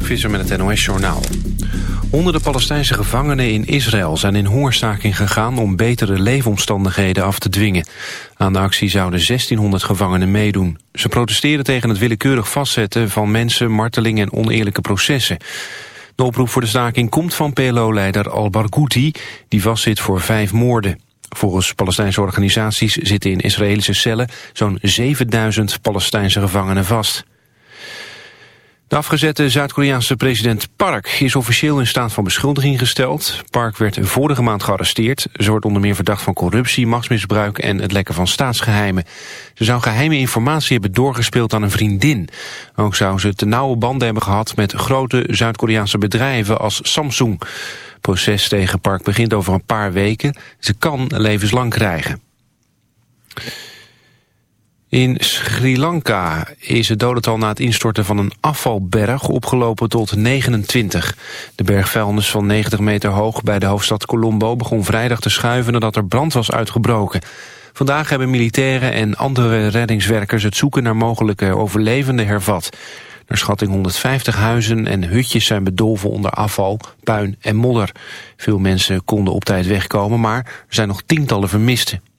Mark Visser met het NOS-journaal. Honderden Palestijnse gevangenen in Israël zijn in hongerstaking gegaan... om betere leefomstandigheden af te dwingen. Aan de actie zouden 1600 gevangenen meedoen. Ze protesteren tegen het willekeurig vastzetten van mensen... marteling en oneerlijke processen. De oproep voor de staking komt van PLO-leider al-Barghouti... die vastzit voor vijf moorden. Volgens Palestijnse organisaties zitten in Israëlische cellen... zo'n 7000 Palestijnse gevangenen vast. De afgezette Zuid-Koreaanse president Park is officieel in staat van beschuldiging gesteld. Park werd vorige maand gearresteerd. Ze wordt onder meer verdacht van corruptie, machtsmisbruik en het lekken van staatsgeheimen. Ze zou geheime informatie hebben doorgespeeld aan een vriendin. Ook zou ze te nauwe banden hebben gehad met grote Zuid-Koreaanse bedrijven als Samsung. Het proces tegen Park begint over een paar weken. Ze kan levenslang krijgen. In Sri Lanka is het dodental na het instorten van een afvalberg opgelopen tot 29. De bergvuilnis van 90 meter hoog bij de hoofdstad Colombo begon vrijdag te schuiven nadat er brand was uitgebroken. Vandaag hebben militairen en andere reddingswerkers het zoeken naar mogelijke overlevenden hervat. Naar schatting 150 huizen en hutjes zijn bedolven onder afval, puin en modder. Veel mensen konden op tijd wegkomen, maar er zijn nog tientallen vermisten.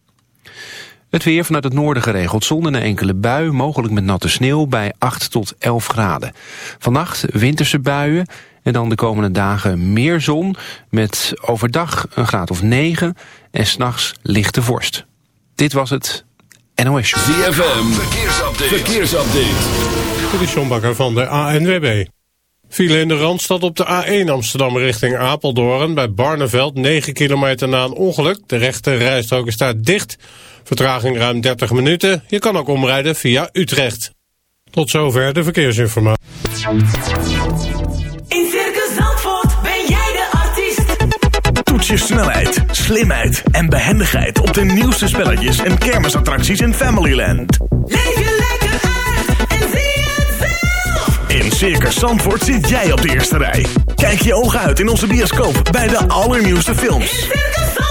Het weer vanuit het noorden geregeld zon en een enkele bui, mogelijk met natte sneeuw bij 8 tot 11 graden. Vannacht winterse buien en dan de komende dagen meer zon met overdag een graad of 9 en s'nachts lichte vorst. Dit was het NOS Show. ZFM, verkeersupdate. verkeersupdate. Dit is John Bakker van de ANWB. File in de Randstad op de A1 Amsterdam richting Apeldoorn... bij Barneveld, 9 kilometer na een ongeluk. De rechte rijstrook is daar dicht... Vertraging ruim 30 minuten. Je kan ook omrijden via Utrecht. Tot zover de verkeersinformatie. In Circus Zandvoort ben jij de artiest. Toets je snelheid, slimheid en behendigheid op de nieuwste spelletjes en kermisattracties in Familyland. Leef je lekker uit en zie het zelf. In Circus Zandvoort zit jij op de eerste rij. Kijk je ogen uit in onze bioscoop bij de allernieuwste films. In Circus Zandvoort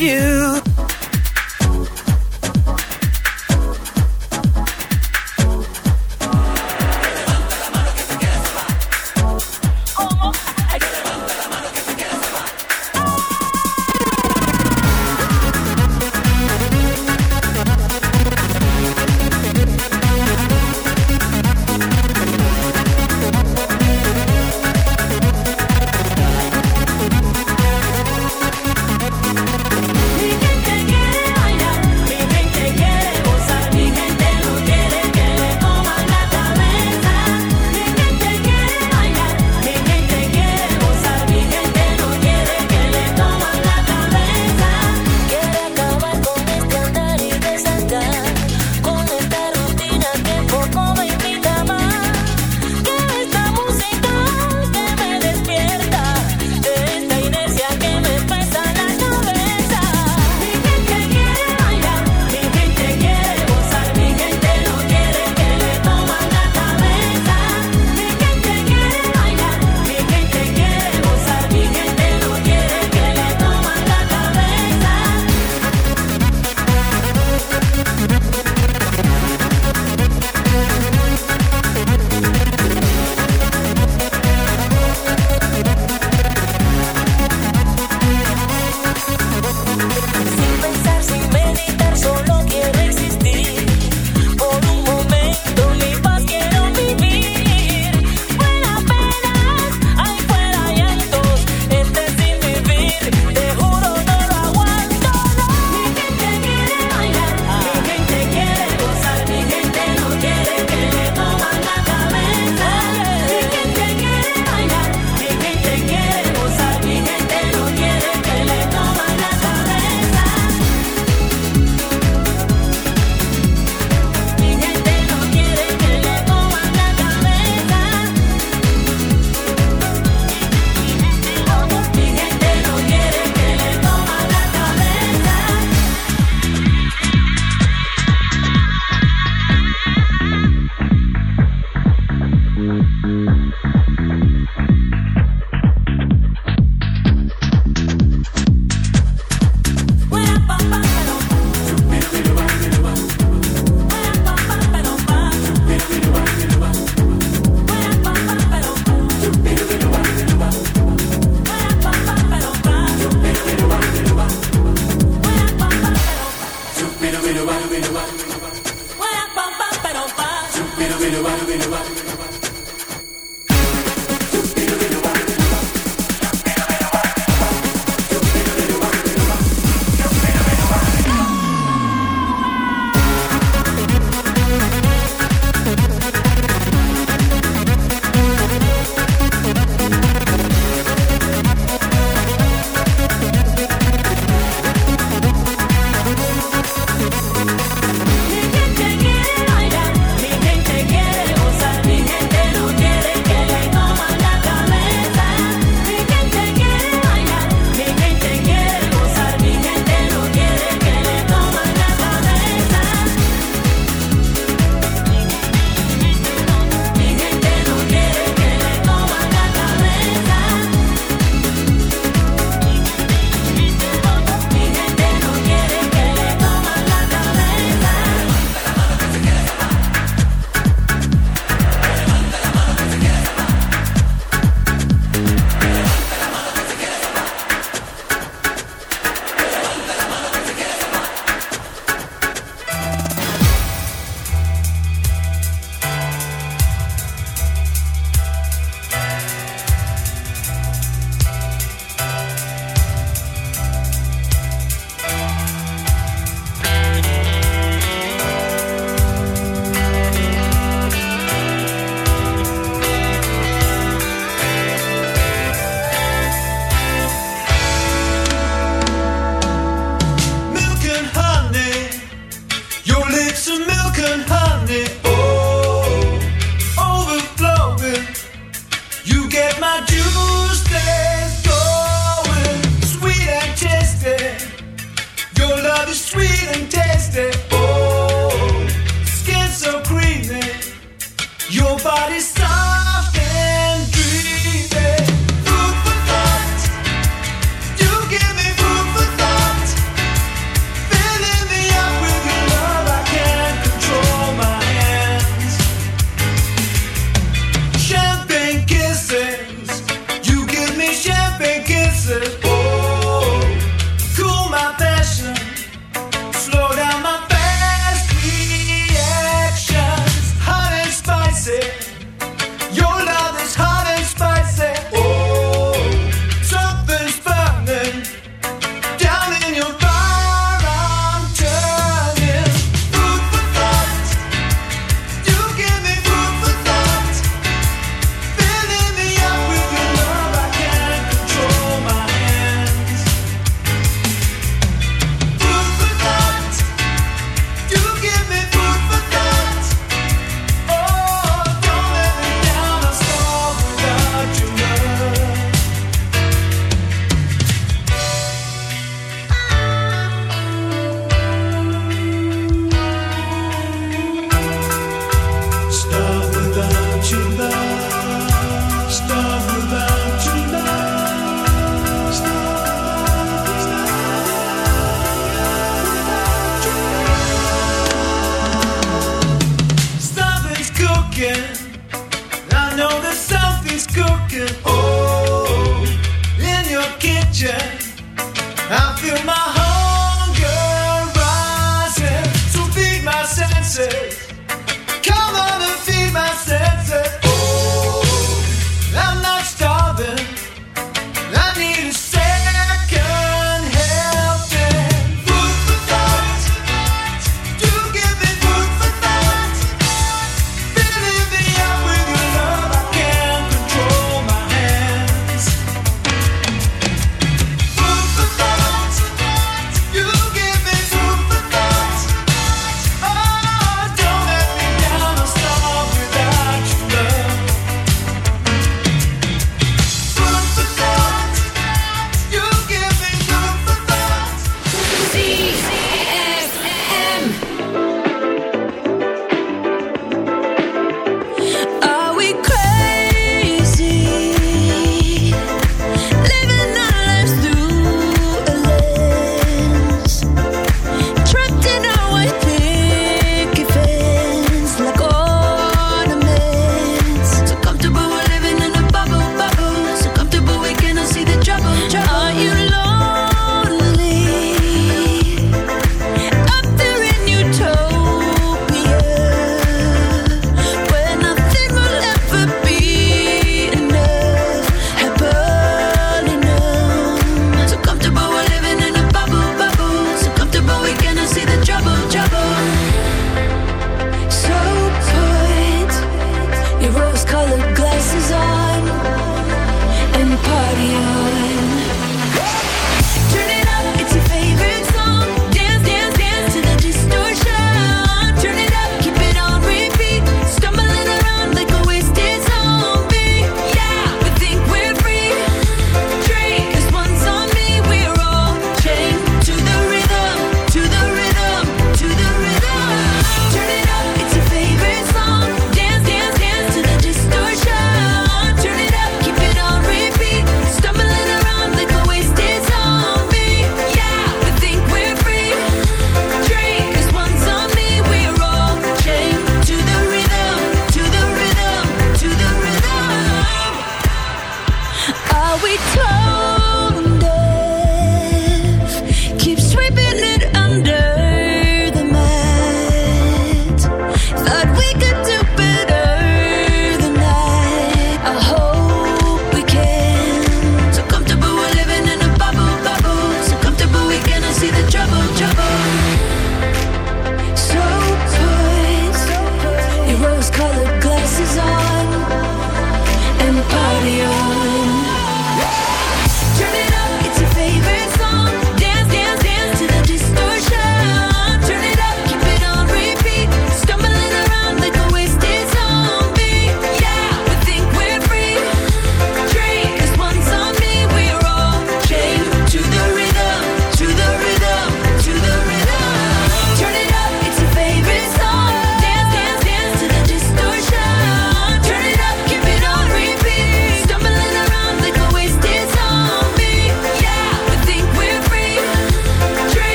you.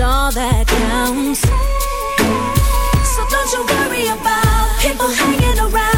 All that counts. So don't you worry about people hanging around.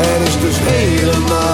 Er is dus helemaal